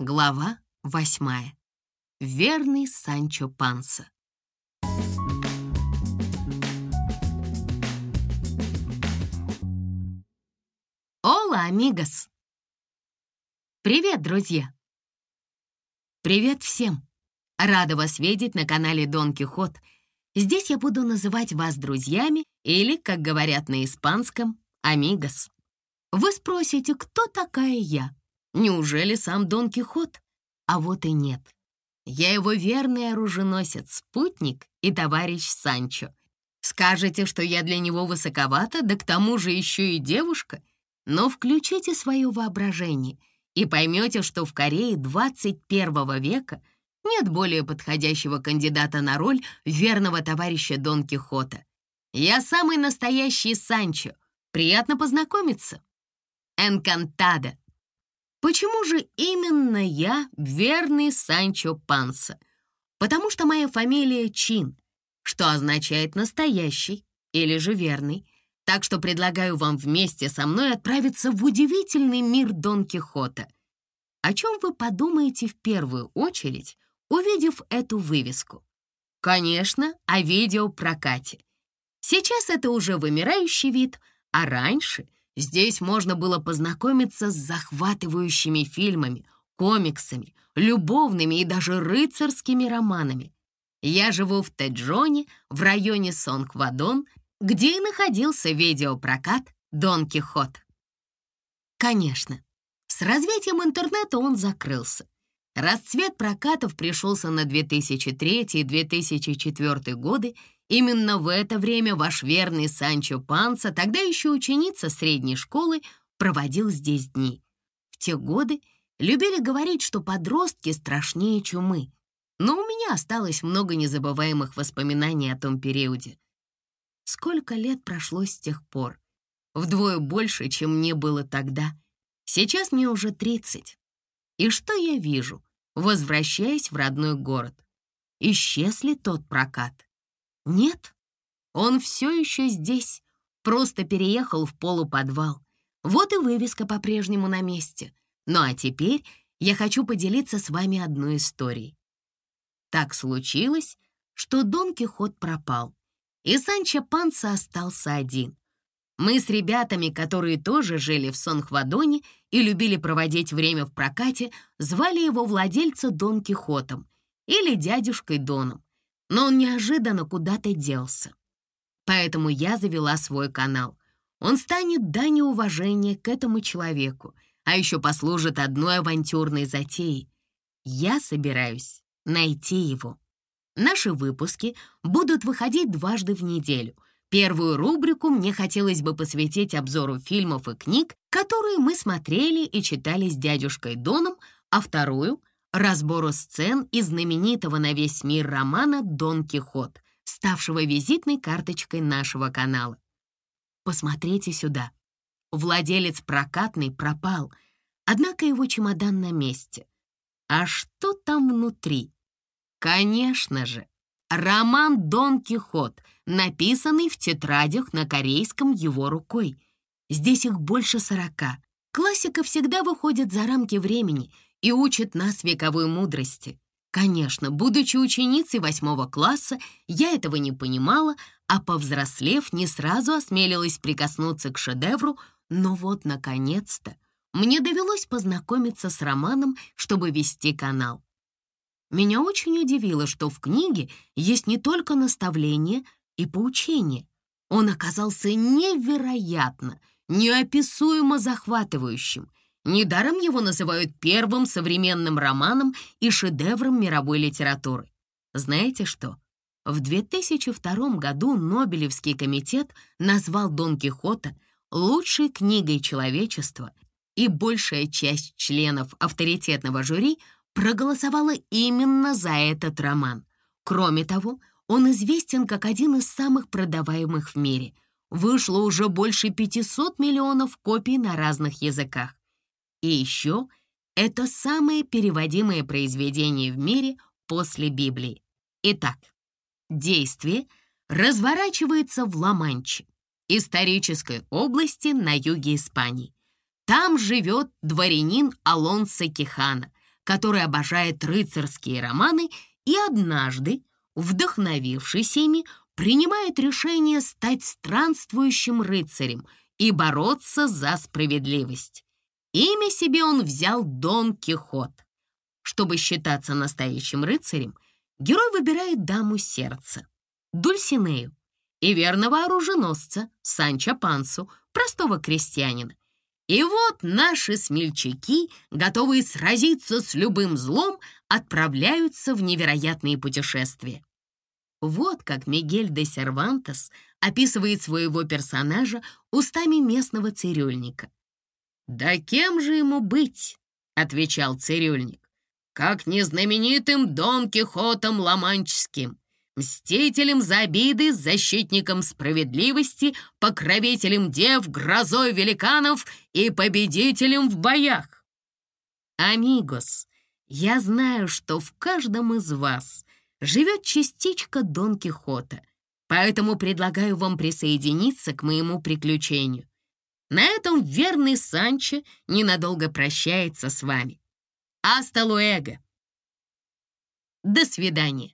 Глава восьмая. Верный Санчо Панса. Ола, амигос! Привет, друзья! Привет всем! Рада вас видеть на канале Дон Кихот. Здесь я буду называть вас друзьями или, как говорят на испанском, амигос. Вы спросите, кто такая я? Неужели сам Дон Кихот? А вот и нет. Я его верный оруженосец, спутник и товарищ Санчо. Скажете, что я для него высоковата, да к тому же еще и девушка? Но включите свое воображение и поймете, что в Корее 21 века нет более подходящего кандидата на роль верного товарища Дон Кихота. Я самый настоящий Санчо. Приятно познакомиться. Энкантада. Почему же именно я верный Санчо Панса? Потому что моя фамилия Чин, что означает «настоящий» или же «верный». Так что предлагаю вам вместе со мной отправиться в удивительный мир Дон Кихота. О чем вы подумаете в первую очередь, увидев эту вывеску? Конечно, о видеопрокате. Сейчас это уже вымирающий вид, а раньше Здесь можно было познакомиться с захватывающими фильмами, комиксами, любовными и даже рыцарскими романами. Я живу в Теджоне, в районе Сонгвадон, где и находился видеопрокат «Дон Кихот». Конечно, с развитием интернета он закрылся. Расцвет прокатов пришелся на 2003 и 2004 годы, Именно в это время ваш верный Санчо Панса, тогда еще ученица средней школы, проводил здесь дни. В те годы любили говорить, что подростки страшнее чумы. Но у меня осталось много незабываемых воспоминаний о том периоде. Сколько лет прошло с тех пор? Вдвое больше, чем мне было тогда. Сейчас мне уже 30. И что я вижу, возвращаясь в родной город? Исчез ли тот прокат? Нет, он все еще здесь, просто переехал в полуподвал. Вот и вывеска по-прежнему на месте. Ну а теперь я хочу поделиться с вами одной историей. Так случилось, что Дон Кихот пропал, и Санчо Панса остался один. Мы с ребятами, которые тоже жили в Сонхвадоне и любили проводить время в прокате, звали его владельца Дон Кихотом или дядюшкой Доном но он неожиданно куда-то делся. Поэтому я завела свой канал. Он станет дань уважения к этому человеку, а еще послужит одной авантюрной затеей. Я собираюсь найти его. Наши выпуски будут выходить дважды в неделю. Первую рубрику мне хотелось бы посвятить обзору фильмов и книг, которые мы смотрели и читали с дядюшкой Доном, а вторую — разбору сцен из знаменитого на весь мир романа «Дон Кихот», ставшего визитной карточкой нашего канала. Посмотрите сюда. Владелец прокатный пропал, однако его чемодан на месте. А что там внутри? Конечно же, роман «Дон Кихот», написанный в тетрадях на корейском его рукой. Здесь их больше сорока. Классика всегда выходит за рамки времени — и учит нас вековой мудрости. Конечно, будучи ученицей восьмого класса, я этого не понимала, а повзрослев, не сразу осмелилась прикоснуться к шедевру, но вот, наконец-то, мне довелось познакомиться с романом, чтобы вести канал. Меня очень удивило, что в книге есть не только наставление и поучение. Он оказался невероятно, неописуемо захватывающим — Недаром его называют первым современным романом и шедевром мировой литературы. Знаете что? В 2002 году Нобелевский комитет назвал Дон Кихота лучшей книгой человечества, и большая часть членов авторитетного жюри проголосовала именно за этот роман. Кроме того, он известен как один из самых продаваемых в мире. Вышло уже больше 500 миллионов копий на разных языках. И еще это самое переводимое произведение в мире после Библии. Итак, действие разворачивается в Ла-Манче, исторической области на юге Испании. Там живет дворянин Алонсо Кихана, который обожает рыцарские романы и однажды, вдохновившись ими, принимает решение стать странствующим рыцарем и бороться за справедливость. Имя себе он взял Дон Кихот. Чтобы считаться настоящим рыцарем, герой выбирает даму сердца, Дульсинею, и верного оруженосца Санчо Пансу, простого крестьянина. И вот наши смельчаки, готовые сразиться с любым злом, отправляются в невероятные путешествия. Вот как Мигель де Сервантес описывает своего персонажа устами местного цирюльника. «Да кем же ему быть?» — отвечал цирюльник. «Как незнаменитым Дон Кихотом Ламанческим, мстителем за обиды, защитником справедливости, покровителем дев, грозой великанов и победителем в боях. Амигос, я знаю, что в каждом из вас живет частичка Дон Кихота, поэтому предлагаю вам присоединиться к моему приключению. На этом верный Санчо ненадолго прощается с вами. Аста луэго. До свидания.